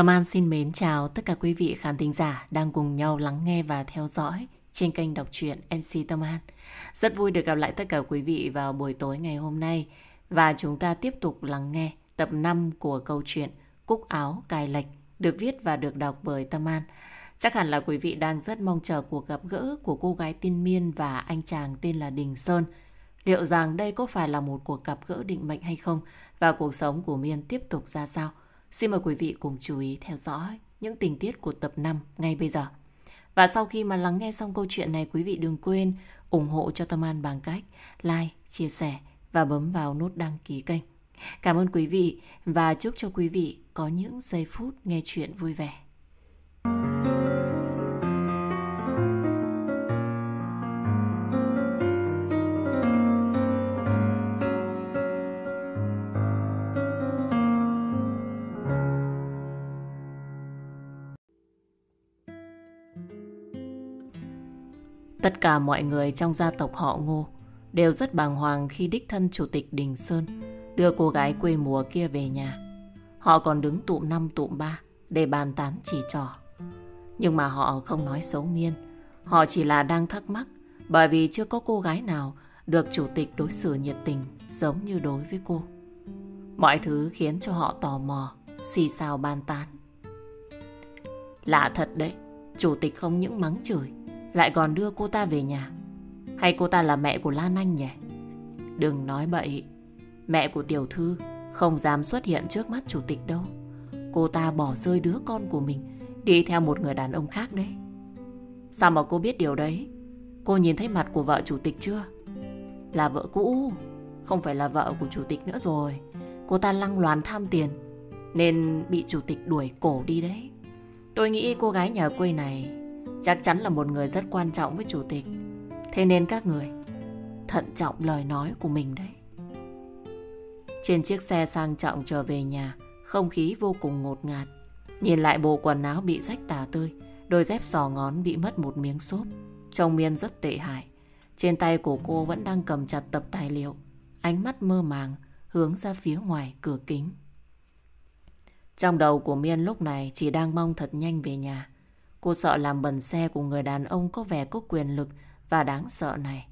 Tâm An xin mến chào tất cả quý vị khán thính giả đang cùng nhau lắng nghe và theo dõi trên kênh đọc truyện MC Tâm An. Rất vui được gặp lại tất cả quý vị vào buổi tối ngày hôm nay và chúng ta tiếp tục lắng nghe tập 5 của câu chuyện Cúc áo cài lệch, được viết và được đọc bởi Tâm An. Chắc hẳn là quý vị đang rất mong chờ cuộc gặp gỡ của cô gái tên Miên và anh chàng tên là Đình Sơn. Liệu rằng đây có phải là một cuộc gặp gỡ định mệnh hay không và cuộc sống của Miên tiếp tục ra sao? Xin mời quý vị cùng chú ý theo dõi những tình tiết của tập 5 ngay bây giờ. Và sau khi mà lắng nghe xong câu chuyện này, quý vị đừng quên ủng hộ cho Tâm An bằng cách like, chia sẻ và bấm vào nút đăng ký kênh. Cảm ơn quý vị và chúc cho quý vị có những giây phút nghe chuyện vui vẻ. Tất cả mọi người trong gia tộc họ Ngô đều rất bàng hoàng khi đích thân chủ tịch Đình Sơn đưa cô gái quê mùa kia về nhà. Họ còn đứng tụm năm tụm ba để bàn tán chỉ trò. Nhưng mà họ không nói xấu miên. Họ chỉ là đang thắc mắc bởi vì chưa có cô gái nào được chủ tịch đối xử nhiệt tình giống như đối với cô. Mọi thứ khiến cho họ tò mò, xì xào bàn tán. Lạ thật đấy, chủ tịch không những mắng chửi lại còn đưa cô ta về nhà. Hay cô ta là mẹ của Lan Anh nhỉ? Đừng nói bậy. Mẹ của tiểu thư Không dám xuất hiện trước mắt chủ tịch đâu. Cô ta bỏ rơi đứa con của mình, Đi theo một người đàn ông khác đấy. Sao mà cô biết điều đấy? Cô nhìn thấy mặt của vợ chủ tịch chưa? Là vợ cũ, Không phải là vợ của chủ tịch nữa rồi. Cô ta lăng loàn tham tiền, Nên bị chủ tịch đuổi cổ đi đấy. Tôi nghĩ cô gái nhà quê này Chắc chắn là một người rất quan trọng với chủ tịch. Thế nên các người, Thận trọng lời nói của mình đấy. Trên chiếc xe sang trọng trở về nhà, Không khí vô cùng ngột ngạt. Nhìn lại bộ quần áo bị rách tả tơi, Đôi dép sò ngón bị mất một miếng xốp. Trông miên rất tệ hại. Trên tay của cô vẫn đang cầm chặt tập tài liệu. Ánh mắt mơ màng, Hướng ra phía ngoài cửa kính. Trong đầu của Miên lúc này Chỉ đang mong thật nhanh về nhà. Cô sợ làm bẩn xe của người đàn ông có vẻ có quyền lực và đáng sợ này.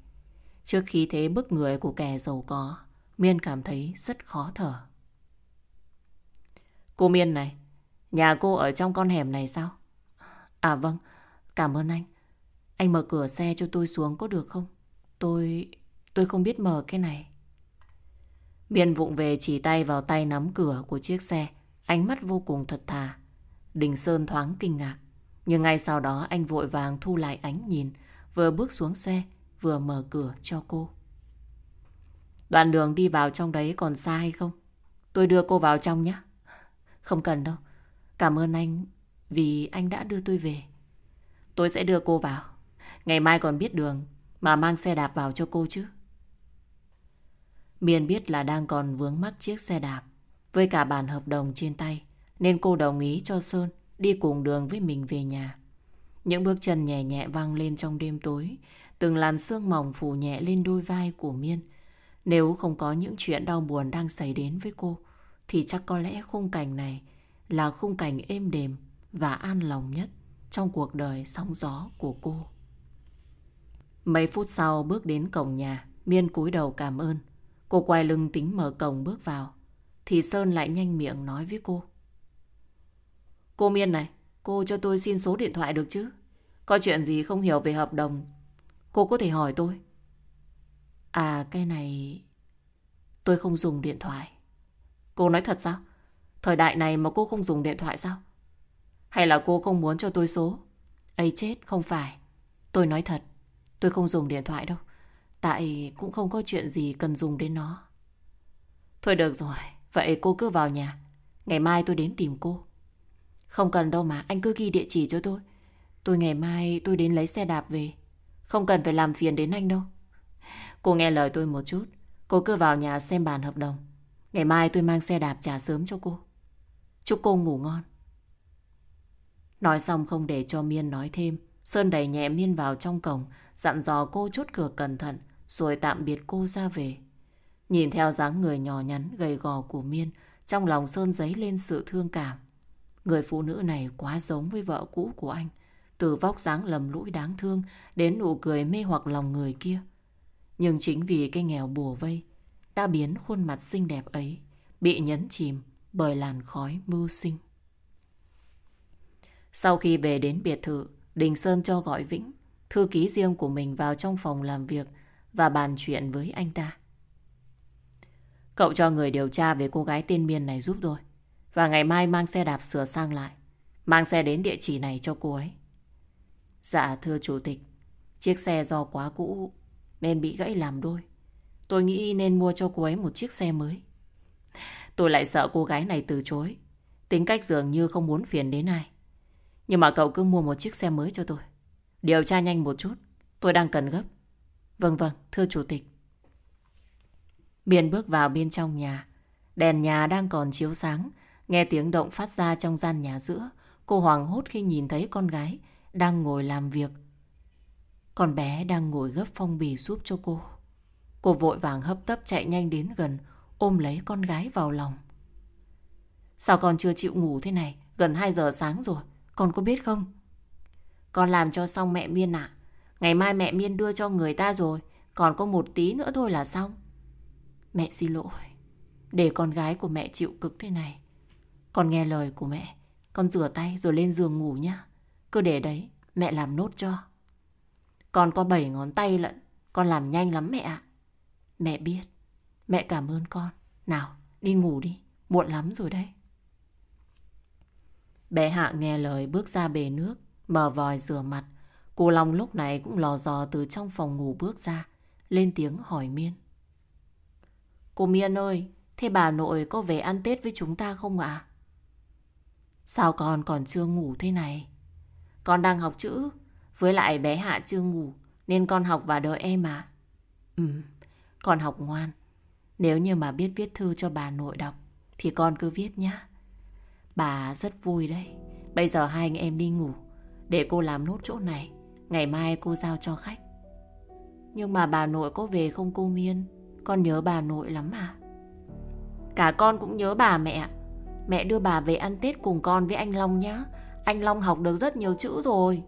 Trước khi thế bức người của kẻ giàu có, Miên cảm thấy rất khó thở. Cô Miên này, nhà cô ở trong con hẻm này sao? À vâng, cảm ơn anh. Anh mở cửa xe cho tôi xuống có được không? Tôi... tôi không biết mở cái này. Miên vụng về chỉ tay vào tay nắm cửa của chiếc xe, ánh mắt vô cùng thật thà. Đình Sơn thoáng kinh ngạc. Nhưng ngay sau đó anh vội vàng thu lại ánh nhìn, vừa bước xuống xe, vừa mở cửa cho cô. Đoạn đường đi vào trong đấy còn xa hay không? Tôi đưa cô vào trong nhé. Không cần đâu. Cảm ơn anh vì anh đã đưa tôi về. Tôi sẽ đưa cô vào. Ngày mai còn biết đường mà mang xe đạp vào cho cô chứ. miền biết là đang còn vướng mắc chiếc xe đạp với cả bản hợp đồng trên tay nên cô đồng ý cho Sơn đi cùng đường với mình về nhà. Những bước chân nhẹ nhẹ vang lên trong đêm tối, từng làn sương mỏng phủ nhẹ lên đôi vai của Miên. Nếu không có những chuyện đau buồn đang xảy đến với cô, thì chắc có lẽ khung cảnh này là khung cảnh êm đềm và an lòng nhất trong cuộc đời sóng gió của cô. Mấy phút sau bước đến cổng nhà, Miên cúi đầu cảm ơn. Cô quay lưng tính mở cổng bước vào, thì Sơn lại nhanh miệng nói với cô. Cô Miên này, cô cho tôi xin số điện thoại được chứ? Có chuyện gì không hiểu về hợp đồng, cô có thể hỏi tôi. À, cái này... Tôi không dùng điện thoại. Cô nói thật sao? Thời đại này mà cô không dùng điện thoại sao? Hay là cô không muốn cho tôi số? ấy chết, không phải. Tôi nói thật, tôi không dùng điện thoại đâu. Tại cũng không có chuyện gì cần dùng đến nó. Thôi được rồi, vậy cô cứ vào nhà. Ngày mai tôi đến tìm cô. Không cần đâu mà, anh cứ ghi địa chỉ cho tôi. Tôi ngày mai tôi đến lấy xe đạp về. Không cần phải làm phiền đến anh đâu. Cô nghe lời tôi một chút. Cô cứ vào nhà xem bàn hợp đồng. Ngày mai tôi mang xe đạp trả sớm cho cô. Chúc cô ngủ ngon. Nói xong không để cho Miên nói thêm. Sơn đẩy nhẹ Miên vào trong cổng, dặn dò cô chốt cửa cẩn thận, rồi tạm biệt cô ra về. Nhìn theo dáng người nhỏ nhắn, gầy gò của Miên, trong lòng Sơn giấy lên sự thương cảm. Người phụ nữ này quá giống với vợ cũ của anh. Từ vóc dáng lầm lũi đáng thương đến nụ cười mê hoặc lòng người kia. Nhưng chính vì cái nghèo bùa vây đã biến khuôn mặt xinh đẹp ấy bị nhấn chìm bởi làn khói mưu sinh. Sau khi về đến biệt thự, Đình Sơn cho gọi Vĩnh, thư ký riêng của mình vào trong phòng làm việc và bàn chuyện với anh ta. Cậu cho người điều tra về cô gái tên Miên này giúp tôi. Và ngày mai mang xe đạp sửa sang lại. Mang xe đến địa chỉ này cho cô ấy. Dạ thưa chủ tịch, chiếc xe do quá cũ nên bị gãy làm đôi. Tôi nghĩ nên mua cho cô ấy một chiếc xe mới. Tôi lại sợ cô gái này từ chối. Tính cách dường như không muốn phiền đến ai. Nhưng mà cậu cứ mua một chiếc xe mới cho tôi. Điều tra nhanh một chút. Tôi đang cần gấp. Vâng vâng, thưa chủ tịch. Biên bước vào bên trong nhà. Đèn nhà đang còn chiếu sáng. Nghe tiếng động phát ra trong gian nhà giữa. Cô hoàng hốt khi nhìn thấy con gái đang ngồi làm việc. Con bé đang ngồi gấp phong bì giúp cho cô. Cô vội vàng hấp tấp chạy nhanh đến gần, ôm lấy con gái vào lòng. Sao con chưa chịu ngủ thế này? Gần 2 giờ sáng rồi, con có biết không? Con làm cho xong mẹ Miên ạ. Ngày mai mẹ Miên đưa cho người ta rồi, còn có một tí nữa thôi là xong. Mẹ xin lỗi, để con gái của mẹ chịu cực thế này. Con nghe lời của mẹ, con rửa tay rồi lên giường ngủ nhá. Cứ để đấy, mẹ làm nốt cho. Con có bảy ngón tay lận, con làm nhanh lắm mẹ ạ. Mẹ biết, mẹ cảm ơn con. Nào, đi ngủ đi, muộn lắm rồi đấy. Bé Hạ nghe lời bước ra bể nước, mở vòi rửa mặt. Cô Long lúc này cũng lò dò từ trong phòng ngủ bước ra, lên tiếng hỏi Miên. Cô Miên ơi, thế bà nội có về ăn Tết với chúng ta không ạ? Sao con còn chưa ngủ thế này? Con đang học chữ, với lại bé Hạ chưa ngủ, nên con học và đợi em à? Ừ, con học ngoan. Nếu như mà biết viết thư cho bà nội đọc, thì con cứ viết nhá. Bà rất vui đấy. Bây giờ hai anh em đi ngủ, để cô làm nốt chỗ này. Ngày mai cô giao cho khách. Nhưng mà bà nội có về không cô Miên? Con nhớ bà nội lắm à? Cả con cũng nhớ bà mẹ. Mẹ đưa bà về ăn Tết cùng con với anh Long nhá. Anh Long học được rất nhiều chữ rồi.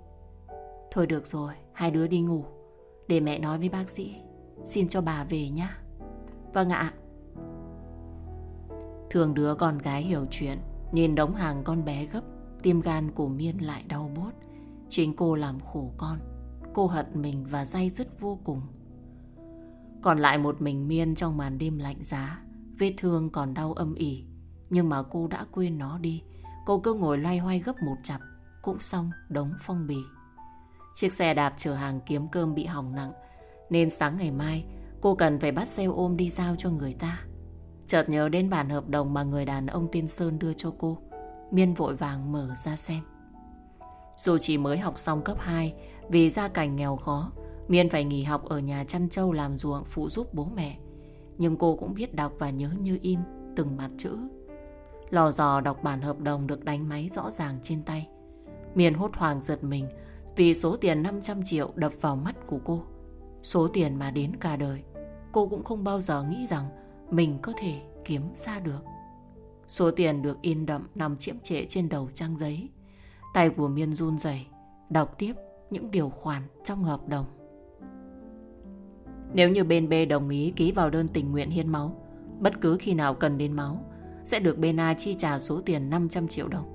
Thôi được rồi, hai đứa đi ngủ. Để mẹ nói với bác sĩ. Xin cho bà về nhá. Vâng ạ. Thường đứa con gái hiểu chuyện, nhìn đống hàng con bé gấp, tim gan của Miên lại đau bốt. Chính cô làm khổ con. Cô hận mình và day dứt vô cùng. Còn lại một mình Miên trong màn đêm lạnh giá. Vết thương còn đau âm ỉ. Nhưng mà cô đã quên nó đi. Cô cứ ngồi loay hoay gấp một chặp. Cũng xong đống phong bì. Chiếc xe đạp chở hàng kiếm cơm bị hỏng nặng. Nên sáng ngày mai cô cần phải bắt xe ôm đi giao cho người ta. Chợt nhớ đến bản hợp đồng mà người đàn ông tiên Sơn đưa cho cô. Miên vội vàng mở ra xem. Dù chỉ mới học xong cấp 2 vì gia cảnh nghèo khó, Miên phải nghỉ học ở nhà chăn trâu làm ruộng phụ giúp bố mẹ. Nhưng cô cũng biết đọc và nhớ như in từng mặt chữ. Lò dò đọc bản hợp đồng được đánh máy rõ ràng trên tay. Miền hốt hoảng giật mình vì số tiền 500 triệu đập vào mắt của cô. Số tiền mà đến cả đời, cô cũng không bao giờ nghĩ rằng mình có thể kiếm ra được. Số tiền được in đậm nằm chiếm trệ trên đầu trang giấy. Tay của Miên run rẩy đọc tiếp những điều khoản trong hợp đồng. Nếu như bên B đồng ý ký vào đơn tình nguyện hiến máu, bất cứ khi nào cần đến máu, sẽ được bên A chi trả số tiền 500 triệu đồng.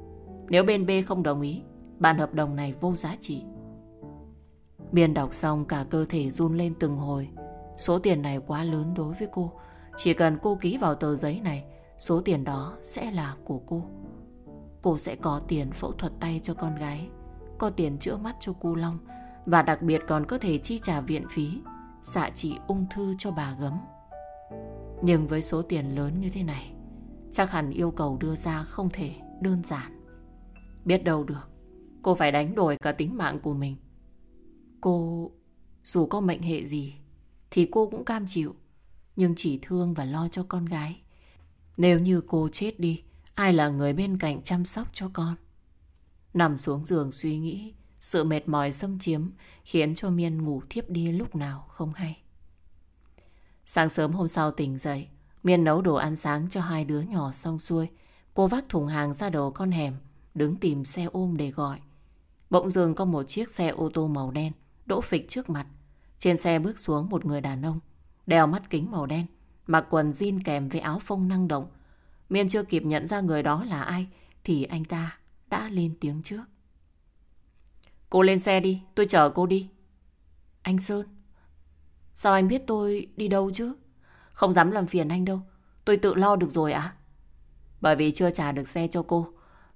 Nếu bên B không đồng ý, bản hợp đồng này vô giá trị. Biên đọc xong cả cơ thể run lên từng hồi. Số tiền này quá lớn đối với cô. Chỉ cần cô ký vào tờ giấy này, số tiền đó sẽ là của cô. Cô sẽ có tiền phẫu thuật tay cho con gái, có tiền chữa mắt cho cô Long và đặc biệt còn có thể chi trả viện phí, xạ trị ung thư cho bà gấm. Nhưng với số tiền lớn như thế này, chắc hẳn yêu cầu đưa ra không thể đơn giản. Biết đâu được, cô phải đánh đổi cả tính mạng của mình. Cô, dù có mệnh hệ gì, thì cô cũng cam chịu, nhưng chỉ thương và lo cho con gái. Nếu như cô chết đi, ai là người bên cạnh chăm sóc cho con? Nằm xuống giường suy nghĩ, sự mệt mỏi xâm chiếm khiến cho Miên ngủ thiếp đi lúc nào không hay. Sáng sớm hôm sau tỉnh dậy, Miên nấu đồ ăn sáng cho hai đứa nhỏ xong xuôi. Cô vác thùng hàng ra đầu con hẻm, đứng tìm xe ôm để gọi. Bỗng dường có một chiếc xe ô tô màu đen đỗ phịch trước mặt. Trên xe bước xuống một người đàn ông, đeo mắt kính màu đen, mặc quần jean kèm với áo phông năng động. Miên chưa kịp nhận ra người đó là ai, thì anh ta đã lên tiếng trước. Cô lên xe đi, tôi chở cô đi. Anh Sơn, sao anh biết tôi đi đâu chứ? Không dám làm phiền anh đâu, tôi tự lo được rồi ạ. Bởi vì chưa trả được xe cho cô,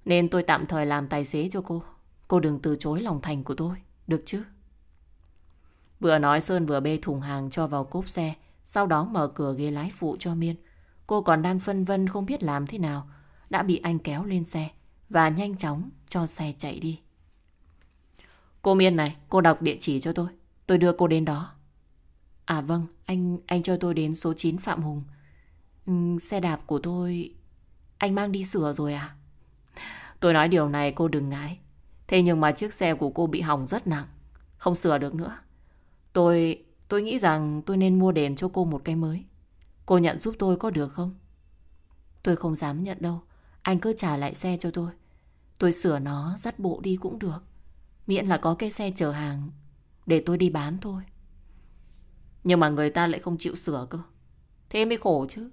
nên tôi tạm thời làm tài xế cho cô. Cô đừng từ chối lòng thành của tôi, được chứ? Vừa nói Sơn vừa bê thùng hàng cho vào cốp xe, sau đó mở cửa ghế lái phụ cho Miên. Cô còn đang phân vân không biết làm thế nào, đã bị anh kéo lên xe và nhanh chóng cho xe chạy đi. Cô Miên này, cô đọc địa chỉ cho tôi, tôi đưa cô đến đó. À vâng, anh anh cho tôi đến số 9 Phạm Hùng. Ừ, xe đạp của tôi anh mang đi sửa rồi à? Tôi nói điều này cô đừng ngái. Thế nhưng mà chiếc xe của cô bị hỏng rất nặng, không sửa được nữa. Tôi tôi nghĩ rằng tôi nên mua đền cho cô một cái mới. Cô nhận giúp tôi có được không? Tôi không dám nhận đâu. Anh cứ trả lại xe cho tôi. Tôi sửa nó dắt bộ đi cũng được. Miễn là có cái xe chở hàng để tôi đi bán thôi. Nhưng mà người ta lại không chịu sửa cơ. Thế mới khổ chứ.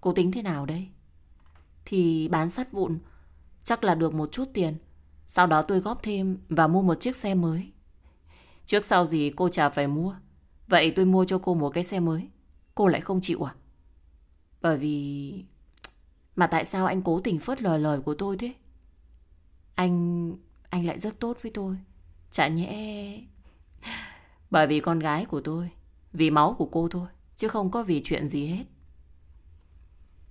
Cô tính thế nào đây? Thì bán sắt vụn, chắc là được một chút tiền. Sau đó tôi góp thêm và mua một chiếc xe mới. Trước sau gì cô chả phải mua. Vậy tôi mua cho cô một cái xe mới. Cô lại không chịu à? Bởi vì... Mà tại sao anh cố tình phớt lời lời của tôi thế? Anh... Anh lại rất tốt với tôi. Chả nhẽ... Bởi vì con gái của tôi. Vì máu của cô thôi. Chứ không có vì chuyện gì hết.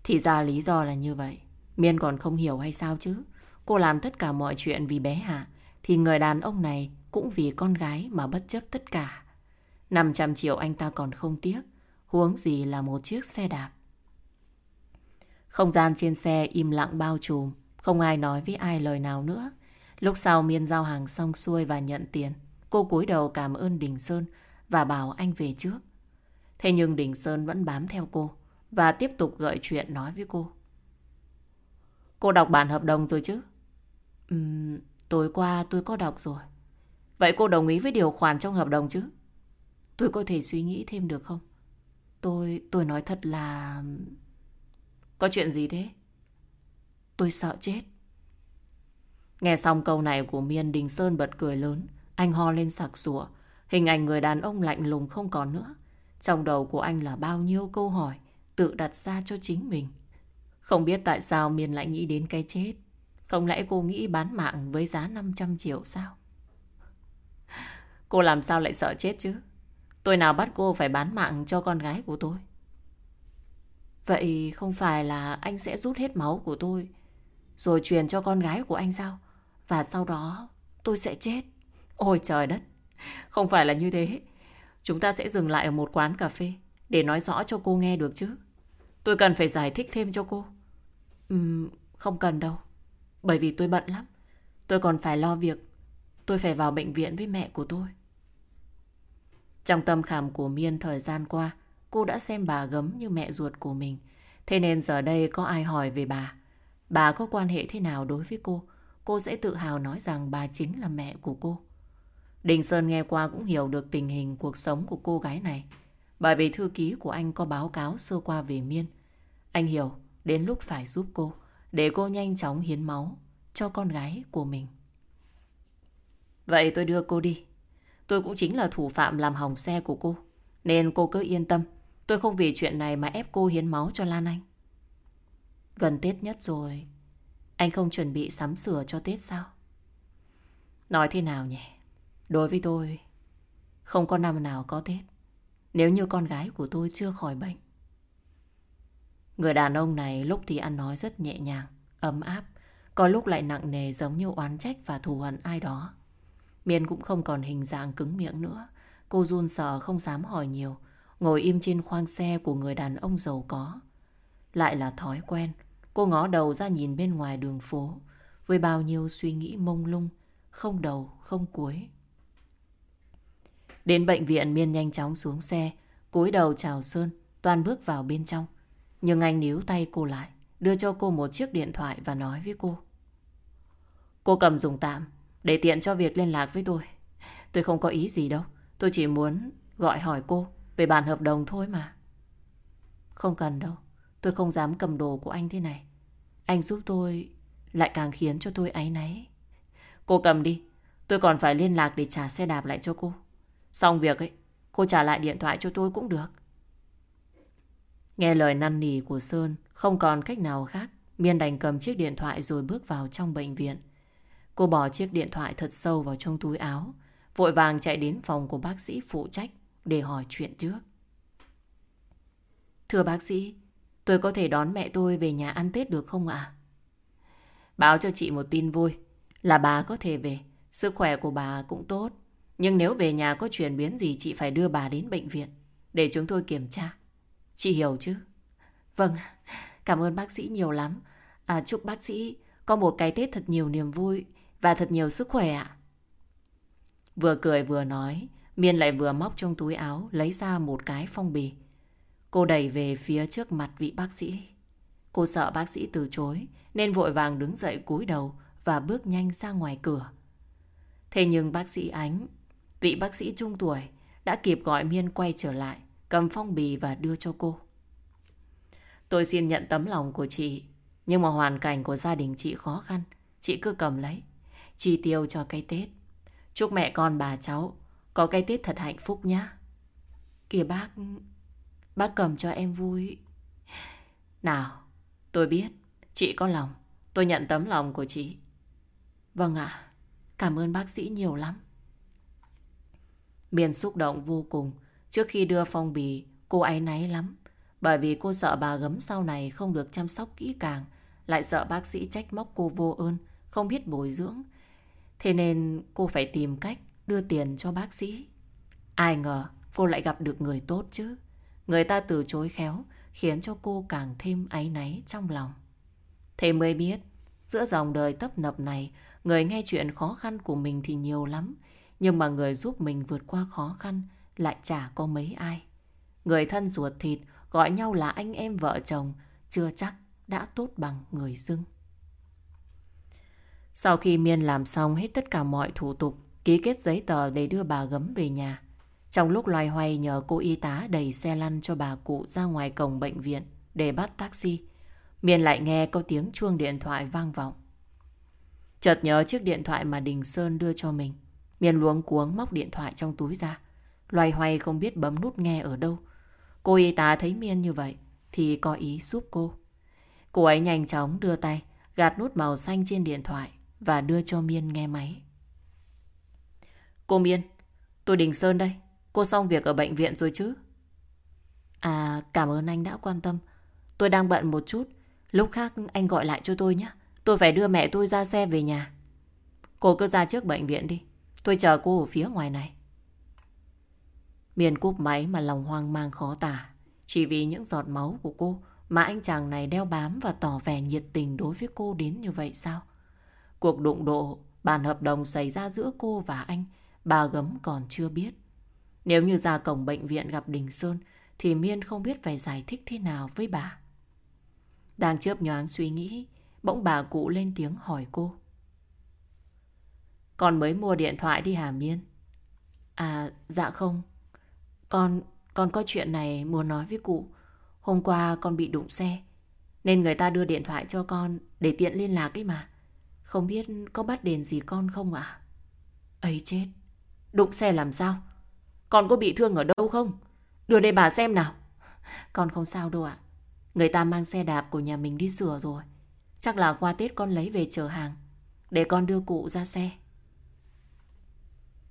Thì ra lý do là như vậy. Miên còn không hiểu hay sao chứ? Cô làm tất cả mọi chuyện vì bé Hạ. Thì người đàn ông này cũng vì con gái mà bất chấp tất cả. 500 triệu anh ta còn không tiếc. Huống gì là một chiếc xe đạp. Không gian trên xe im lặng bao trùm. Không ai nói với ai lời nào nữa. Lúc sau Miên giao hàng xong xuôi và nhận tiền. Cô cúi đầu cảm ơn Đình Sơn và bảo anh về trước. Thế nhưng Đình Sơn vẫn bám theo cô và tiếp tục gợi chuyện nói với cô. Cô đọc bản hợp đồng rồi chứ? Ừm, tối qua tôi có đọc rồi. Vậy cô đồng ý với điều khoản trong hợp đồng chứ? Tôi có thể suy nghĩ thêm được không? Tôi, tôi nói thật là... Có chuyện gì thế? Tôi sợ chết. Nghe xong câu này của Miên Đình Sơn bật cười lớn. Anh ho lên sặc sủa. Hình ảnh người đàn ông lạnh lùng không còn nữa. Trong đầu của anh là bao nhiêu câu hỏi tự đặt ra cho chính mình. Không biết tại sao Miên lại nghĩ đến cái chết. Không lẽ cô nghĩ bán mạng với giá 500 triệu sao? Cô làm sao lại sợ chết chứ? Tôi nào bắt cô phải bán mạng cho con gái của tôi? Vậy không phải là anh sẽ rút hết máu của tôi rồi truyền cho con gái của anh sao? Và sau đó tôi sẽ chết. Ôi trời đất! Không phải là như thế. Chúng ta sẽ dừng lại ở một quán cà phê để nói rõ cho cô nghe được chứ. Tôi cần phải giải thích thêm cho cô. Uhm, không cần đâu. Bởi vì tôi bận lắm. Tôi còn phải lo việc. Tôi phải vào bệnh viện với mẹ của tôi. Trong tâm khảm của Miên thời gian qua, cô đã xem bà gấm như mẹ ruột của mình. Thế nên giờ đây có ai hỏi về bà, bà có quan hệ thế nào đối với cô, cô sẽ tự hào nói rằng bà chính là mẹ của cô. Đình Sơn nghe qua cũng hiểu được tình hình cuộc sống của cô gái này. Bởi vì thư ký của anh có báo cáo sơ qua về Miên. Anh hiểu đến lúc phải giúp cô, để cô nhanh chóng hiến máu cho con gái của mình. Vậy tôi đưa cô đi. Tôi cũng chính là thủ phạm làm hỏng xe của cô. Nên cô cứ yên tâm. Tôi không vì chuyện này mà ép cô hiến máu cho Lan Anh. Gần Tết nhất rồi. Anh không chuẩn bị sắm sửa cho Tết sao? Nói thế nào nhỉ? Đối với tôi, không có năm nào có Tết. Nếu như con gái của tôi chưa khỏi bệnh. Người đàn ông này lúc thì ăn nói rất nhẹ nhàng, ấm áp. Có lúc lại nặng nề giống như oán trách và thù hận ai đó. Miên cũng không còn hình dạng cứng miệng nữa. Cô run sợ không dám hỏi nhiều. Ngồi im trên khoang xe của người đàn ông giàu có. Lại là thói quen. Cô ngó đầu ra nhìn bên ngoài đường phố. Với bao nhiêu suy nghĩ mông lung. Không đầu, không cuối. Đến bệnh viện Miên nhanh chóng xuống xe. cúi đầu chào Sơn. Toàn bước vào bên trong. Nhưng anh níu tay cô lại. Đưa cho cô một chiếc điện thoại và nói với cô. Cô cầm dùng tạm, để tiện cho việc liên lạc với tôi. Tôi không có ý gì đâu. Tôi chỉ muốn gọi hỏi cô về bản hợp đồng thôi mà. Không cần đâu. Tôi không dám cầm đồ của anh thế này. Anh giúp tôi lại càng khiến cho tôi áy náy. Cô cầm đi. Tôi còn phải liên lạc để trả xe đạp lại cho cô. Xong việc ấy, cô trả lại điện thoại cho tôi cũng được. Nghe lời năn nỉ của Sơn, không còn cách nào khác. Miên đành cầm chiếc điện thoại rồi bước vào trong bệnh viện. Cô bỏ chiếc điện thoại thật sâu vào trong túi áo, vội vàng chạy đến phòng của bác sĩ phụ trách để hỏi chuyện trước. Thưa bác sĩ, tôi có thể đón mẹ tôi về nhà ăn Tết được không ạ? Báo cho chị một tin vui là bà có thể về. Sức khỏe của bà cũng tốt. Nhưng nếu về nhà có chuyển biến gì chị phải đưa bà đến bệnh viện để chúng tôi kiểm tra. Chị hiểu chứ? Vâng, cảm ơn bác sĩ nhiều lắm. À, chúc bác sĩ có một cái Tết thật nhiều niềm vui và thật nhiều sức khỏe ạ. Vừa cười vừa nói, Miên lại vừa móc trong túi áo lấy ra một cái phong bì. Cô đẩy về phía trước mặt vị bác sĩ. Cô sợ bác sĩ từ chối nên vội vàng đứng dậy cúi đầu và bước nhanh ra ngoài cửa. Thế nhưng bác sĩ Ánh, vị bác sĩ trung tuổi, đã kịp gọi Miên quay trở lại, cầm phong bì và đưa cho cô. Tôi xin nhận tấm lòng của chị, nhưng mà hoàn cảnh của gia đình chị khó khăn, chị cứ cầm lấy, chi tiêu cho cái Tết. Chúc mẹ con bà cháu có cái Tết thật hạnh phúc nhé. Kìa bác, bác cầm cho em vui. Nào, tôi biết, chị có lòng, tôi nhận tấm lòng của chị. Vâng ạ, cảm ơn bác sĩ nhiều lắm. Miền xúc động vô cùng. Trước khi đưa phong bì, cô ấy náy lắm. Bởi vì cô sợ bà gấm sau này không được chăm sóc kỹ càng. Lại sợ bác sĩ trách móc cô vô ơn, không biết bồi dưỡng. Thế nên cô phải tìm cách đưa tiền cho bác sĩ. Ai ngờ cô lại gặp được người tốt chứ. Người ta từ chối khéo, khiến cho cô càng thêm áy náy trong lòng. Thế mới biết, giữa dòng đời tấp nập này, Người nghe chuyện khó khăn của mình thì nhiều lắm, nhưng mà người giúp mình vượt qua khó khăn lại chả có mấy ai. Người thân ruột thịt gọi nhau là anh em vợ chồng, chưa chắc đã tốt bằng người dưng. Sau khi Miên làm xong hết tất cả mọi thủ tục, ký kết giấy tờ để đưa bà gấm về nhà. Trong lúc loay hoay nhờ cô y tá đẩy xe lăn cho bà cụ ra ngoài cổng bệnh viện để bắt taxi, Miên lại nghe có tiếng chuông điện thoại vang vọng. Chợt nhớ chiếc điện thoại mà Đình Sơn đưa cho mình. Miên luống cuống móc điện thoại trong túi ra. Loay hoay không biết bấm nút nghe ở đâu. Cô y tá thấy Miên như vậy thì có ý giúp cô. Cô ấy nhanh chóng đưa tay gạt nút màu xanh trên điện thoại và đưa cho Miên nghe máy. Cô Miên, tôi Đình Sơn đây. Cô xong việc ở bệnh viện rồi chứ? À, cảm ơn anh đã quan tâm. Tôi đang bận một chút. Lúc khác anh gọi lại cho tôi nhé. Tôi phải đưa mẹ tôi ra xe về nhà. Cô cứ ra trước bệnh viện đi. Tôi chờ cô ở phía ngoài này. Miền cúp máy mà lòng hoang mang khó tả. Chỉ vì những giọt máu của cô mà anh chàng này đeo bám và tỏ vẻ nhiệt tình đối với cô đến như vậy sao? Cuộc đụng độ, bàn hợp đồng xảy ra giữa cô và anh, bà gấm còn chưa biết. Nếu như ra cổng bệnh viện gặp Đình Sơn, thì Miên không biết phải giải thích thế nào với bà. Đang chớp nhoáng suy nghĩ, Bỗng bà cụ lên tiếng hỏi cô. Con mới mua điện thoại đi Hà Miên. À, dạ không. Con, con có chuyện này muốn nói với cụ. Hôm qua con bị đụng xe. Nên người ta đưa điện thoại cho con để tiện liên lạc ấy mà. Không biết có bắt đền gì con không ạ? À? ấy chết. Đụng xe làm sao? Con có bị thương ở đâu không? Đưa đây bà xem nào. Con không sao đâu ạ. Người ta mang xe đạp của nhà mình đi sửa rồi. Chắc là qua Tết con lấy về chờ hàng Để con đưa cụ ra xe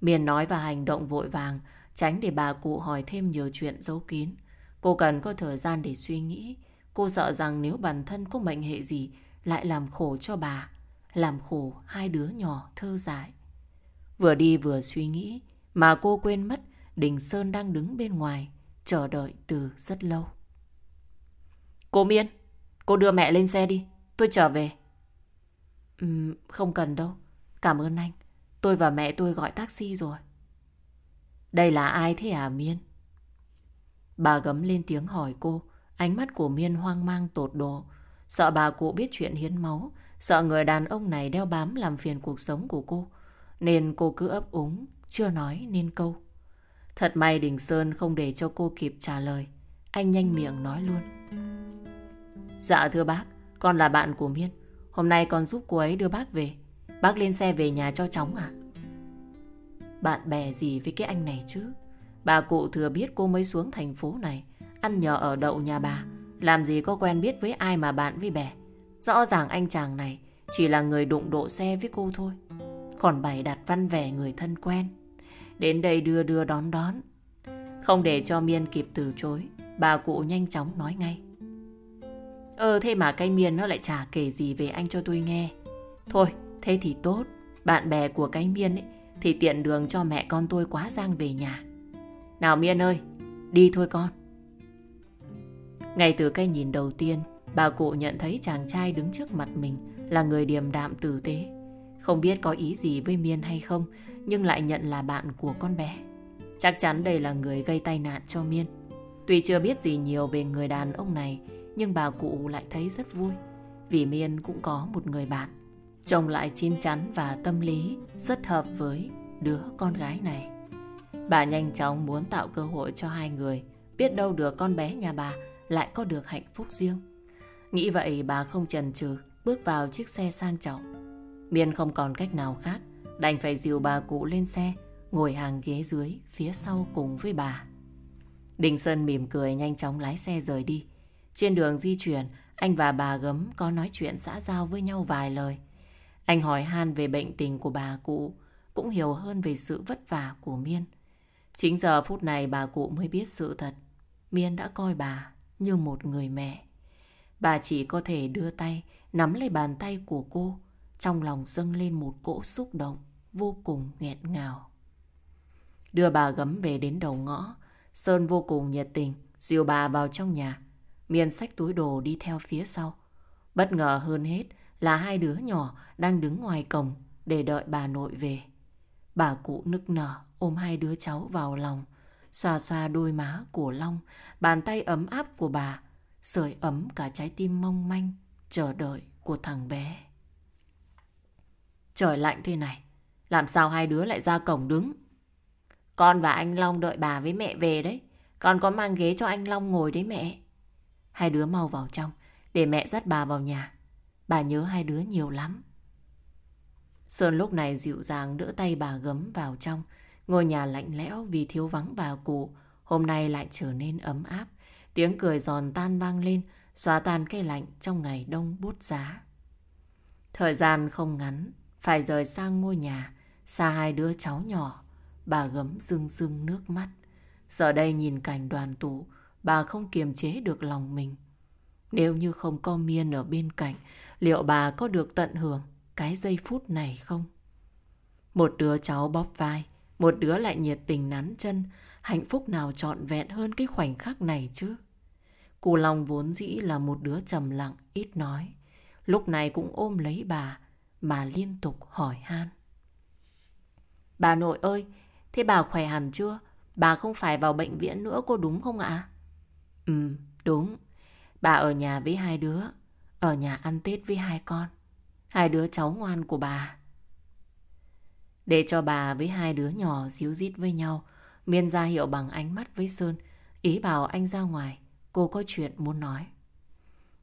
Miền nói và hành động vội vàng Tránh để bà cụ hỏi thêm nhiều chuyện giấu kín Cô cần có thời gian để suy nghĩ Cô sợ rằng nếu bản thân có mệnh hệ gì Lại làm khổ cho bà Làm khổ hai đứa nhỏ thơ dại Vừa đi vừa suy nghĩ Mà cô quên mất Đình Sơn đang đứng bên ngoài Chờ đợi từ rất lâu Cô Miên Cô đưa mẹ lên xe đi Tôi trở về. Uhm, không cần đâu. Cảm ơn anh. Tôi và mẹ tôi gọi taxi rồi. Đây là ai thế à Miên? Bà gấm lên tiếng hỏi cô. Ánh mắt của Miên hoang mang tột độ. Sợ bà cụ biết chuyện hiến máu. Sợ người đàn ông này đeo bám làm phiền cuộc sống của cô. Nên cô cứ ấp úng, chưa nói nên câu. Thật may Đình Sơn không để cho cô kịp trả lời. Anh nhanh miệng nói luôn. Dạ thưa bác, con là bạn của Miên. Hôm nay con giúp cô ấy đưa bác về. Bác lên xe về nhà cho chóng à? Bạn bè gì với cái anh này chứ? Bà cụ thừa biết cô mới xuống thành phố này. Ăn nhờ ở đậu nhà bà. Làm gì có quen biết với ai mà bạn với bè. Rõ ràng anh chàng này chỉ là người đụng độ xe với cô thôi. Còn bày đặt văn vẻ người thân quen. Đến đây đưa đưa đón đón. Không để cho Miên kịp từ chối. Bà cụ nhanh chóng nói ngay. Ờ thế mà cái Miên nó lại chả kể gì về anh cho tôi nghe. Thôi thế thì tốt. Bạn bè của cái Miên ấy thì tiện đường cho mẹ con tôi quá giang về nhà. Nào Miên ơi, đi thôi con. Ngay từ cái nhìn đầu tiên, bà cụ nhận thấy chàng trai đứng trước mặt mình là người điềm đạm tử tế. Không biết có ý gì với Miên hay không, nhưng lại nhận là bạn của con bé. Chắc chắn đây là người gây tai nạn cho Miên. Tuy chưa biết gì nhiều về người đàn ông này, nhưng bà cụ lại thấy rất vui. Vì Miên cũng có một người bạn. Trông lại chín chắn và tâm lý rất hợp với đứa con gái này. Bà nhanh chóng muốn tạo cơ hội cho hai người. Biết đâu được con bé nhà bà lại có được hạnh phúc riêng. Nghĩ vậy bà không chần chừ bước vào chiếc xe sang trọng. Miên không còn cách nào khác, đành phải dìu bà cụ lên xe, ngồi hàng ghế dưới phía sau cùng với bà. Đình Sơn mỉm cười nhanh chóng lái xe rời đi. Trên đường di chuyển, anh và bà gấm có nói chuyện xã giao với nhau vài lời. Anh hỏi han về bệnh tình của bà cụ, cũng hiểu hơn về sự vất vả của Miên. Chính giờ phút này bà cụ mới biết sự thật. Miên đã coi bà như một người mẹ. Bà chỉ có thể đưa tay nắm lấy bàn tay của cô, trong lòng dâng lên một cỗ xúc động vô cùng nghẹn ngào. Đưa bà gấm về đến đầu ngõ, Sơn vô cùng nhiệt tình, dìu bà vào trong nhà. Miên xách túi đồ đi theo phía sau. Bất ngờ hơn hết là hai đứa nhỏ đang đứng ngoài cổng để đợi bà nội về. Bà cụ nức nở ôm hai đứa cháu vào lòng, xoa xoa đôi má của Long, bàn tay ấm áp của bà, sưởi ấm cả trái tim mong manh, chờ đợi của thằng bé. Trời lạnh thế này, làm sao hai đứa lại ra cổng đứng? Con và anh Long đợi bà với mẹ về đấy. Con có mang ghế cho anh Long ngồi đấy mẹ. Hai đứa mau vào trong, để mẹ dắt bà vào nhà. Bà nhớ hai đứa nhiều lắm. Sơn lúc này dịu dàng đỡ tay bà gấm vào trong. Ngôi nhà lạnh lẽo vì thiếu vắng bà cụ. Hôm nay lại trở nên ấm áp. Tiếng cười giòn tan vang lên, xóa tan cây lạnh trong ngày đông bút giá. Thời gian không ngắn, phải rời sang ngôi nhà, xa hai đứa cháu nhỏ. Bà gấm rưng rưng nước mắt. Giờ đây nhìn cảnh đoàn tụ, bà không kiềm chế được lòng mình. Nếu như không có Miên ở bên cạnh, liệu bà có được tận hưởng cái giây phút này không? Một đứa cháu bóp vai, một đứa lại nhiệt tình nắn chân, hạnh phúc nào trọn vẹn hơn cái khoảnh khắc này chứ? Cô Long vốn dĩ là một đứa trầm lặng, ít nói. Lúc này cũng ôm lấy bà, mà liên tục hỏi han. Bà nội ơi, thế bà khỏe hẳn chưa? Bà không phải vào bệnh viện nữa cô đúng không ạ? Ừ, đúng. Bà ở nhà với hai đứa. Ở nhà ăn Tết với hai con. Hai đứa cháu ngoan của bà. Để cho bà với hai đứa nhỏ díu dít với nhau, Miên ra hiệu bằng ánh mắt với Sơn, ý bảo anh ra ngoài, cô có chuyện muốn nói.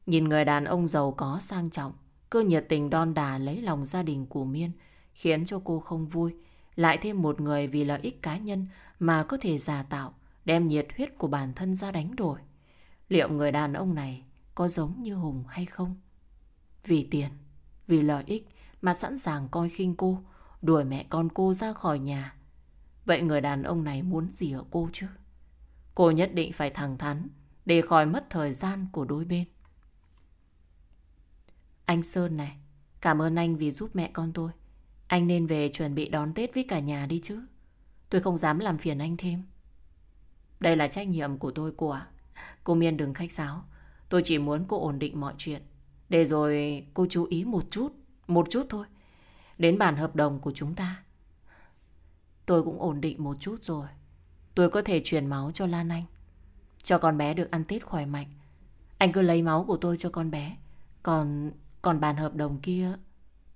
Nhìn người đàn ông giàu có sang trọng, cơ nhiệt tình đon đà lấy lòng gia đình của Miên, khiến cho cô không vui. Lại thêm một người vì lợi ích cá nhân mà có thể giả tạo, đem nhiệt huyết của bản thân ra đánh đổi. Liệu người đàn ông này có giống như Hùng hay không? Vì tiền, vì lợi ích mà sẵn sàng coi khinh cô, đuổi mẹ con cô ra khỏi nhà. Vậy người đàn ông này muốn gì ở cô chứ? Cô nhất định phải thẳng thắn để khỏi mất thời gian của đôi bên. Anh Sơn này, cảm ơn anh vì giúp mẹ con tôi. Anh nên về chuẩn bị đón Tết với cả nhà đi chứ. Tôi không dám làm phiền anh thêm. Đây là trách nhiệm của tôi cô ạ. Cô Miên đừng khách sáo. Tôi chỉ muốn cô ổn định mọi chuyện. Để rồi cô chú ý một chút. Một chút thôi. Đến bản hợp đồng của chúng ta. Tôi cũng ổn định một chút rồi. Tôi có thể chuyển máu cho Lan Anh. Cho con bé được ăn Tết khỏe mạnh. Anh cứ lấy máu của tôi cho con bé. Còn còn bàn hợp đồng kia,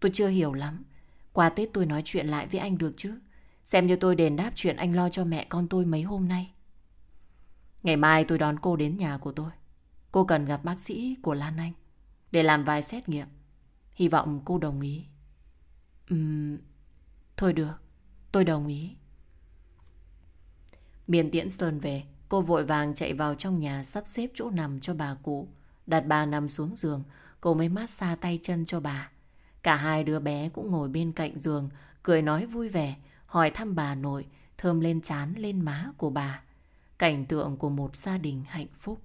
tôi chưa hiểu lắm. Qua Tết tôi nói chuyện lại với anh được chứ. Xem như tôi đền đáp chuyện anh lo cho mẹ con tôi mấy hôm nay. Ngày mai tôi đón cô đến nhà của tôi. Cô cần gặp bác sĩ của Lan Anh để làm vài xét nghiệm. Hy vọng cô đồng ý. Ừm, thôi được, tôi đồng ý. Miền tiễn Sơn về, cô vội vàng chạy vào trong nhà sắp xếp chỗ nằm cho bà cụ. Đặt bà nằm xuống giường, cô mới mát xa tay chân cho bà. Cả hai đứa bé cũng ngồi bên cạnh giường, cười nói vui vẻ, hỏi thăm bà nội, thơm lên chán lên má của bà. Cảnh tượng của một gia đình hạnh phúc.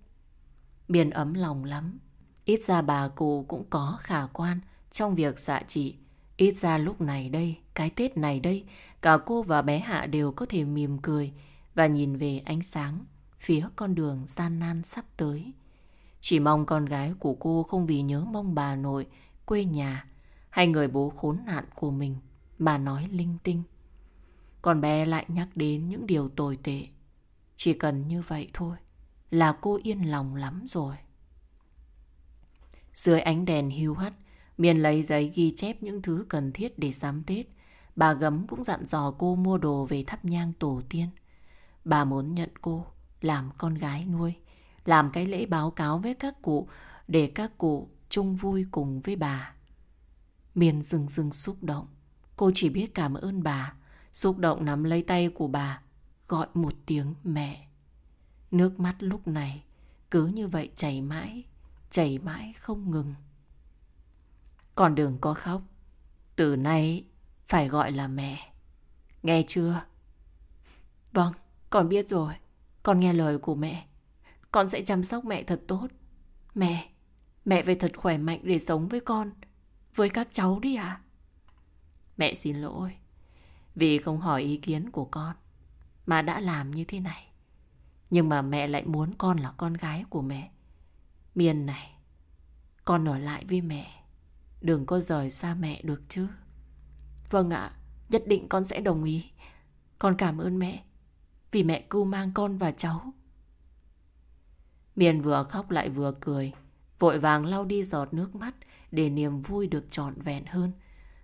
Miền ấm lòng lắm. Ít ra bà cụ cũng có khả quan trong việc dạ trị. Ít ra lúc này đây, cái Tết này đây, cả cô và bé Hạ đều có thể mỉm cười và nhìn về ánh sáng phía con đường gian nan sắp tới. Chỉ mong con gái của cô không vì nhớ mong bà nội, quê nhà hay người bố khốn nạn của mình mà nói linh tinh. còn bé lại nhắc đến những điều tồi tệ. Chỉ cần như vậy thôi là cô yên lòng lắm rồi. Dưới ánh đèn hiu hắt, Miền lấy giấy ghi chép những thứ cần thiết để sắm Tết. Bà Gấm cũng dặn dò cô mua đồ về thắp nhang tổ tiên. Bà muốn nhận cô làm con gái nuôi, làm cái lễ báo cáo với các cụ để các cụ chung vui cùng với bà. Miền rừng rừng xúc động. Cô chỉ biết cảm ơn bà. Xúc động nắm lấy tay của bà. Gọi một tiếng mẹ. Nước mắt lúc này cứ như vậy chảy mãi. Chảy mãi không ngừng. Còn đừng có khóc. Từ nay phải gọi là mẹ. Nghe chưa? Vâng, con biết rồi. Con nghe lời của mẹ. Con sẽ chăm sóc mẹ thật tốt. Mẹ, mẹ phải thật khỏe mạnh để sống với con với các cháu đi à? Mẹ xin lỗi vì không hỏi ý kiến của con mà đã làm như thế này. Nhưng mà mẹ lại muốn con là con gái của mẹ. Miền này, con ở lại với mẹ. Đừng có rời xa mẹ được chứ. Vâng ạ, nhất định con sẽ đồng ý. Con cảm ơn mẹ vì mẹ cưu mang con và cháu. Miền vừa khóc lại vừa cười, vội vàng lau đi giọt nước mắt để niềm vui được trọn vẹn hơn.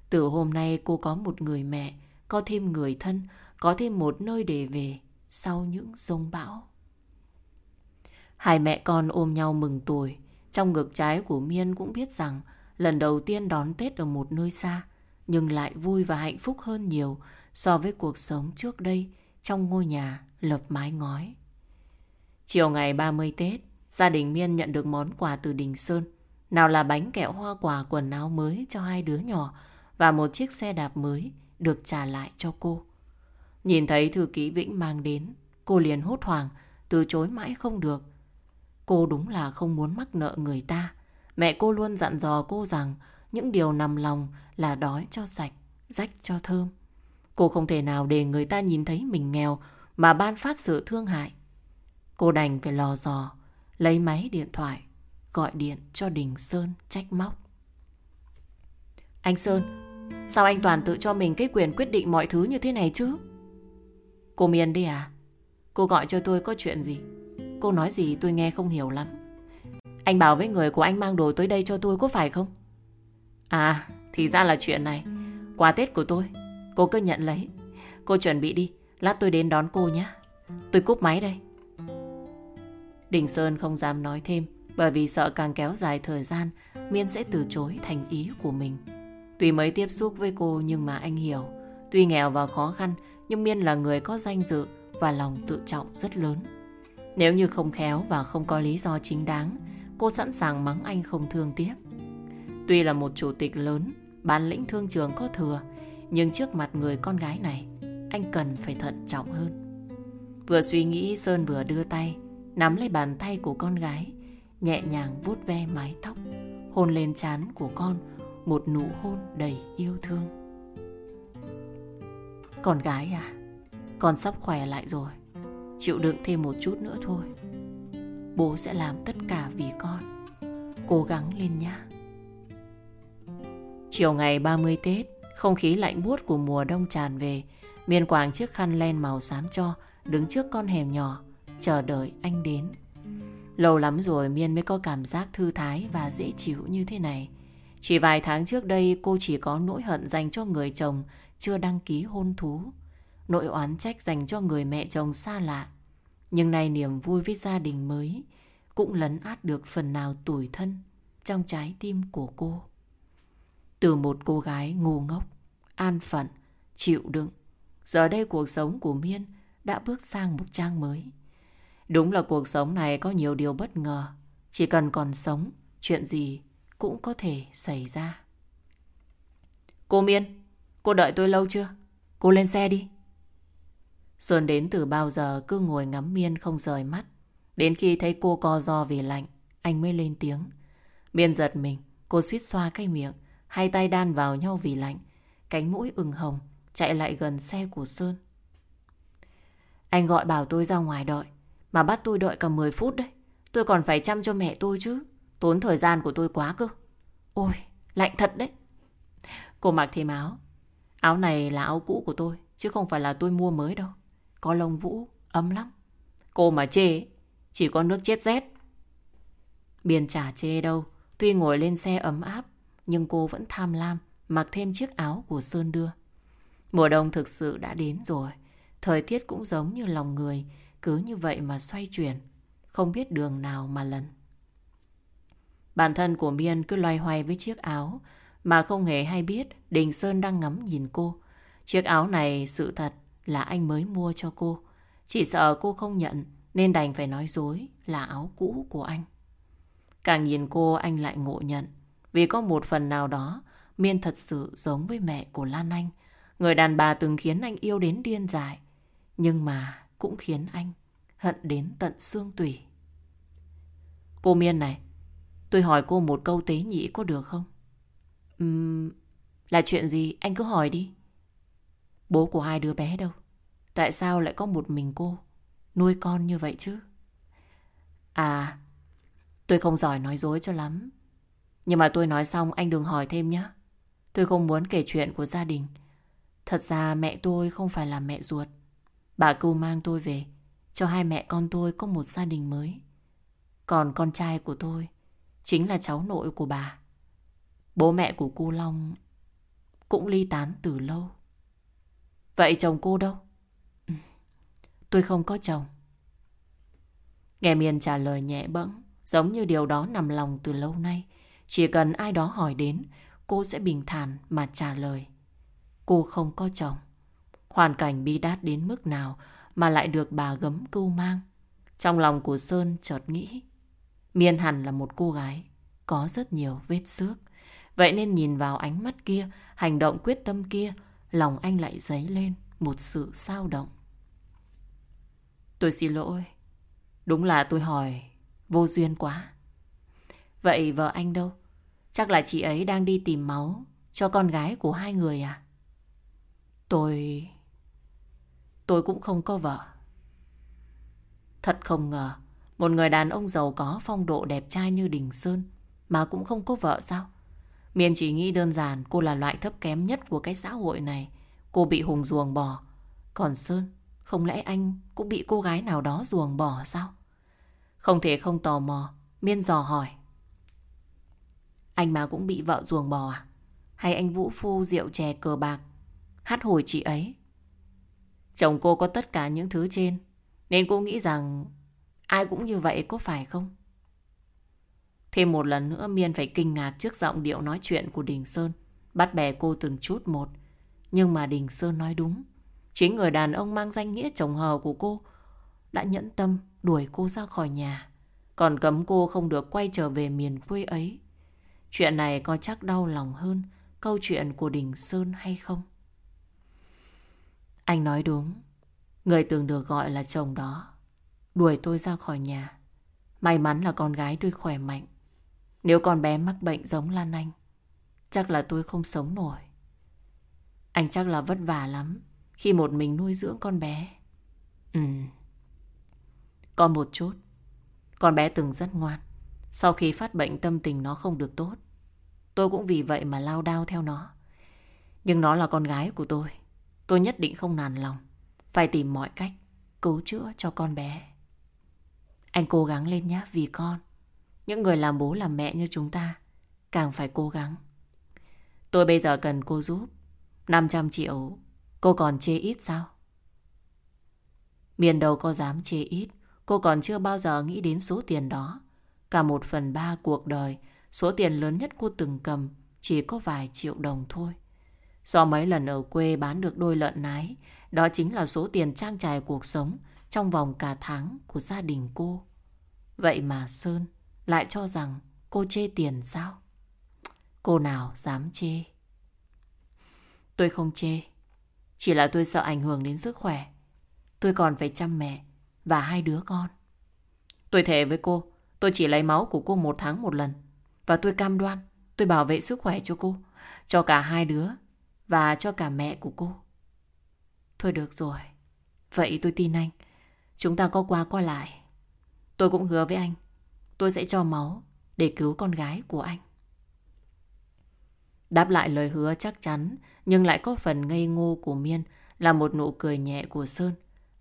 Từ hôm nay cô có một người mẹ, có thêm người thân, có thêm một nơi để về sau những rông bão. Hai mẹ con ôm nhau mừng tuổi. Trong ngực trái của Miên cũng biết rằng lần đầu tiên đón Tết ở một nơi xa, nhưng lại vui và hạnh phúc hơn nhiều so với cuộc sống trước đây trong ngôi nhà lợp mái ngói. Chiều ngày 30 Tết, gia đình Miên nhận được món quà từ Đình Sơn. Nào là bánh kẹo hoa quả quần áo mới cho hai đứa nhỏ và một chiếc xe đạp mới được trả lại cho cô. Nhìn thấy thư ký Vĩnh mang đến, cô liền hốt hoảng, từ chối mãi không được. Cô đúng là không muốn mắc nợ người ta. Mẹ cô luôn dặn dò cô rằng những điều nằm lòng là đói cho sạch, rách cho thơm. Cô không thể nào để người ta nhìn thấy mình nghèo mà ban phát sự thương hại. Cô đành phải lò dò, lấy máy điện thoại, gọi điện cho Đình Sơn trách móc. Anh Sơn, sao anh toàn tự cho mình cái quyền quyết định mọi thứ như thế này chứ? Cô Miên đi à? Cô gọi cho tôi có chuyện gì? Cô nói gì tôi nghe không hiểu lắm. Anh bảo với người của anh mang đồ tới đây cho tôi có phải không? À, thì ra là chuyện này. Quà Tết của tôi, cô cứ nhận lấy. Cô chuẩn bị đi, lát tôi đến đón cô nhé. Tôi cúp máy đây. Đình Sơn không dám nói thêm bởi vì sợ càng kéo dài thời gian Miên sẽ từ chối thành ý của mình. Tuy mới tiếp xúc với cô nhưng mà anh hiểu. Tuy nghèo và khó khăn nhưng Miên là người có danh dự và lòng tự trọng rất lớn. Nếu như không khéo và không có lý do chính đáng, cô sẵn sàng mắng anh không thương tiếc. Tuy là một chủ tịch lớn, bản lĩnh thương trường có thừa, nhưng trước mặt người con gái này, anh cần phải thận trọng hơn. Vừa suy nghĩ Sơn vừa đưa tay, nắm lấy bàn tay của con gái, nhẹ nhàng vuốt ve mái tóc, hôn lên trán của con một nụ hôn đầy yêu thương. Con gái à, con sắp khỏe lại rồi, chịu đựng thêm một chút nữa thôi. Bố sẽ làm tất cả vì con. Cố gắng lên nhá. Chiều ngày 30 Tết, không khí lạnh buốt của mùa đông tràn về. Miên quàng chiếc khăn len màu xám cho, đứng trước con hẻm nhỏ, chờ đợi anh đến. Lâu lắm rồi Miên mới có cảm giác thư thái và dễ chịu như thế này. Chỉ vài tháng trước đây cô chỉ có nỗi hận dành cho người chồng chưa đăng ký hôn thú. Nỗi oán trách dành cho người mẹ chồng xa lạ. Nhưng nay niềm vui với gia đình mới cũng lấn át được phần nào tủi thân trong trái tim của cô. Từ một cô gái ngu ngốc, an phận, chịu đựng, giờ đây cuộc sống của Miên đã bước sang một trang mới. Đúng là cuộc sống này có nhiều điều bất ngờ. Chỉ cần còn sống, chuyện gì cũng có thể xảy ra. Cô Miên, cô đợi tôi lâu chưa? Cô lên xe đi. Sơn đến từ bao giờ cứ ngồi ngắm Miên không rời mắt. Đến khi thấy cô co do vì lạnh, anh mới lên tiếng. Miên giật mình, cô suýt xoa cái miệng, hai tay đan vào nhau vì lạnh. Cánh mũi ửng hồng, chạy lại gần xe của Sơn. Anh gọi bảo tôi ra ngoài đợi, mà bắt tôi đợi cả 10 phút đấy. Tôi còn phải chăm cho mẹ tôi chứ. Tốn thời gian của tôi quá cơ. Ôi, lạnh thật đấy. Cô mặc thêm áo. Áo này là áo cũ của tôi, chứ không phải là tôi mua mới đâu. Có lông vũ, ấm lắm. Cô mà chê, chỉ có nước chết rét. Biên chả chê đâu. Tuy ngồi lên xe ấm áp, nhưng cô vẫn tham lam mặc thêm chiếc áo của Sơn đưa. Mùa đông thực sự đã đến rồi. Thời tiết cũng giống như lòng người, cứ như vậy mà xoay chuyển, không biết đường nào mà lần. Bản thân của Miên cứ loay hoay với chiếc áo, mà không hề hay biết Đình Sơn đang ngắm nhìn cô. Chiếc áo này sự thật là anh mới mua cho cô. Chỉ sợ cô không nhận nên đành phải nói dối là áo cũ của anh. Càng nhìn cô anh lại ngộ nhận. Vì có một phần nào đó Miên thật sự giống với mẹ của Lan Anh. Người đàn bà từng khiến anh yêu đến điên dại. Nhưng mà cũng khiến anh hận đến tận xương tủy. Cô Miên này, tôi hỏi cô một câu tế nhị có được không? Uhm, là chuyện gì anh cứ hỏi đi. Bố của hai đứa bé đâu? Tại sao lại có một mình cô nuôi con như vậy chứ? À, tôi không giỏi nói dối cho lắm. Nhưng mà tôi nói xong anh đừng hỏi thêm nhé. Tôi không muốn kể chuyện của gia đình. Thật ra mẹ tôi không phải là mẹ ruột. Bà cưu mang tôi về, cho hai mẹ con tôi có một gia đình mới. Còn con trai của tôi chính là cháu nội của bà. Bố mẹ của cô Long cũng ly tán từ lâu. Vậy chồng cô đâu? Ừ. Tôi không có chồng. Nghe Miên trả lời nhẹ bẫng, giống như điều đó nằm lòng từ lâu nay. Chỉ cần ai đó hỏi đến, cô sẽ bình thản mà trả lời. Cô không có chồng. Hoàn cảnh bi đát đến mức nào mà lại được bà gấm cưu mang. Trong lòng của Sơn chợt nghĩ, Miên hẳn là một cô gái, có rất nhiều vết xước. Vậy nên nhìn vào ánh mắt kia, hành động quyết tâm kia, lòng anh lại dấy lên một sự sao động. Tôi xin lỗi, đúng là tôi hỏi vô duyên quá. Vậy vợ anh đâu? Chắc là chị ấy đang đi tìm máu cho con gái của hai người à? Tôi... Tôi cũng không có vợ. Thật không ngờ, một người đàn ông giàu có phong độ đẹp trai như Đình Sơn mà cũng không có vợ sao? Miền chỉ nghĩ đơn giản cô là loại thấp kém nhất của cái xã hội này. Cô bị Hùng ruồng bỏ. Còn Sơn, không lẽ anh cũng bị cô gái nào đó ruồng bỏ sao? Không thể không tò mò, Miên dò hỏi. Anh mà cũng bị vợ ruồng bò à? Hay anh Vũ Phu rượu chè cờ bạc Hát hồi chị ấy Chồng cô có tất cả những thứ trên Nên cô nghĩ rằng Ai cũng như vậy có phải không Thêm một lần nữa Miên phải kinh ngạc trước giọng điệu nói chuyện của Đình Sơn Bắt bè cô từng chút một Nhưng mà Đình Sơn nói đúng Chính người đàn ông mang danh nghĩa chồng hờ của cô Đã nhẫn tâm đuổi cô ra khỏi nhà Còn cấm cô không được quay trở về miền quê ấy Chuyện này có chắc đau lòng hơn câu chuyện của Đình Sơn hay không? Anh nói đúng. Người từng được gọi là chồng đó. Đuổi tôi ra khỏi nhà. May mắn là con gái tôi khỏe mạnh. Nếu con bé mắc bệnh giống Lan Anh, chắc là tôi không sống nổi. Anh chắc là vất vả lắm khi một mình nuôi dưỡng con bé. Ừ. còn một chút. Con bé từng rất ngoan. Sau khi phát bệnh tâm tình nó không được tốt. Tôi cũng vì vậy mà lao đao theo nó. Nhưng nó là con gái của tôi. Tôi nhất định không nản lòng. Phải tìm mọi cách cứu chữa cho con bé. Anh cố gắng lên nhé vì con. Những người làm bố làm mẹ như chúng ta càng phải cố gắng Tôi bây giờ cần cô giúp. 500 triệu, cô còn chê ít sao? Miền đầu có dám chê ít, cô còn chưa bao giờ nghĩ đến số tiền đó. Cả một phần ba cuộc đời, số tiền lớn nhất cô từng cầm chỉ có vài triệu đồng thôi. Do mấy lần ở quê bán được đôi lợn nái, đó chính là số tiền trang trải cuộc sống trong vòng cả tháng của gia đình cô. Vậy mà Sơn lại cho rằng cô chê tiền sao? Cô nào dám chê? Tôi không chê. Chỉ là tôi sợ ảnh hưởng đến sức khỏe. Tôi còn phải chăm mẹ và hai đứa con. Tôi thề với cô, tôi chỉ lấy máu của cô một tháng một lần. Và tôi cam đoan, tôi bảo vệ sức khỏe cho cô, cho cả hai đứa và cho cả mẹ của cô. Thôi được rồi, vậy tôi tin anh. Chúng ta có qua qua lại. Tôi cũng hứa với anh, tôi sẽ cho máu để cứu con gái của anh. Đáp lại lời hứa chắc chắn, nhưng lại có phần ngây ngô của Miên là một nụ cười nhẹ của Sơn.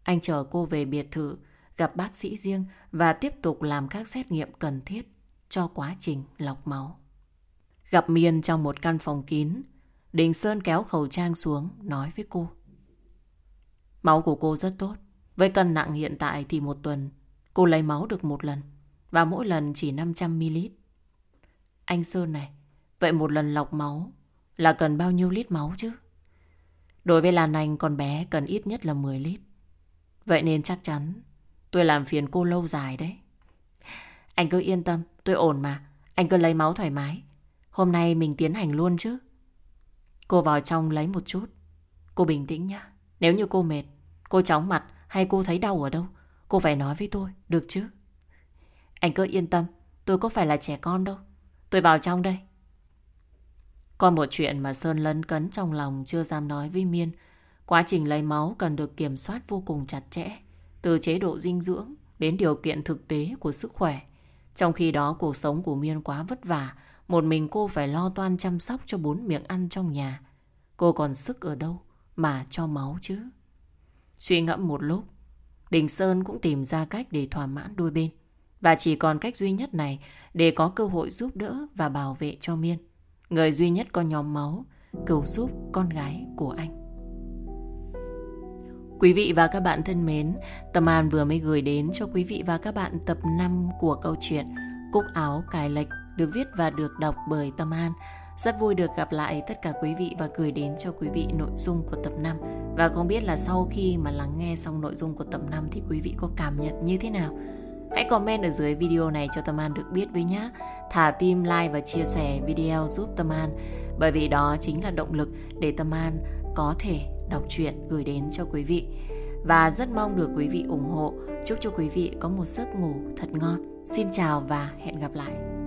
Anh chờ cô về biệt thự, gặp bác sĩ riêng và tiếp tục làm các xét nghiệm cần thiết cho quá trình lọc máu. Gặp Miên trong một căn phòng kín, Đình Sơn kéo khẩu trang xuống nói với cô. Máu của cô rất tốt. Với cân nặng hiện tại thì một tuần cô lấy máu được một lần và mỗi lần chỉ 500ml. Anh Sơn này, vậy một lần lọc máu là cần bao nhiêu lít máu chứ? Đối với Lan Anh con bé cần ít nhất là 10 lít. Vậy nên chắc chắn tôi làm phiền cô lâu dài đấy. Anh cứ yên tâm, tôi ổn mà. Anh cứ lấy máu thoải mái. Hôm nay mình tiến hành luôn chứ. Cô vào trong lấy một chút. Cô bình tĩnh nhá. Nếu như cô mệt, cô chóng mặt hay cô thấy đau ở đâu, cô phải nói với tôi, được chứ? Anh cứ yên tâm, tôi có phải là trẻ con đâu. Tôi vào trong đây. Còn một chuyện mà Sơn lấn cấn trong lòng chưa dám nói với Miên. Quá trình lấy máu cần được kiểm soát vô cùng chặt chẽ. Từ chế độ dinh dưỡng đến điều kiện thực tế của sức khỏe. Trong khi đó cuộc sống của Miên quá vất vả. Một mình cô phải lo toan chăm sóc cho bốn miệng ăn trong nhà. Cô còn sức ở đâu mà cho máu chứ? Suy ngẫm một lúc, Đình Sơn cũng tìm ra cách để thỏa mãn đôi bên. Và chỉ còn cách duy nhất này để có cơ hội giúp đỡ và bảo vệ cho Miên. Người duy nhất có nhóm máu cứu giúp con gái của anh. Quý vị và các bạn thân mến, Tâm An vừa mới gửi đến cho quý vị và các bạn tập 5 của câu chuyện Cúc áo cài lệch được viết và được đọc bởi Tâm An. Rất vui được gặp lại tất cả quý vị và gửi đến cho quý vị nội dung của tập 5. Và không biết là sau khi mà lắng nghe xong nội dung của tập 5 thì quý vị có cảm nhận như thế nào? Hãy comment ở dưới video này cho Tâm An được biết với nhé. Thả tim, like và chia sẻ video giúp Tâm An. Bởi vì đó chính là động lực để Tâm An có thể đọc truyện gửi đến cho quý vị. Và rất mong được quý vị ủng hộ. Chúc cho quý vị có một giấc ngủ thật ngon. Xin chào và hẹn gặp lại.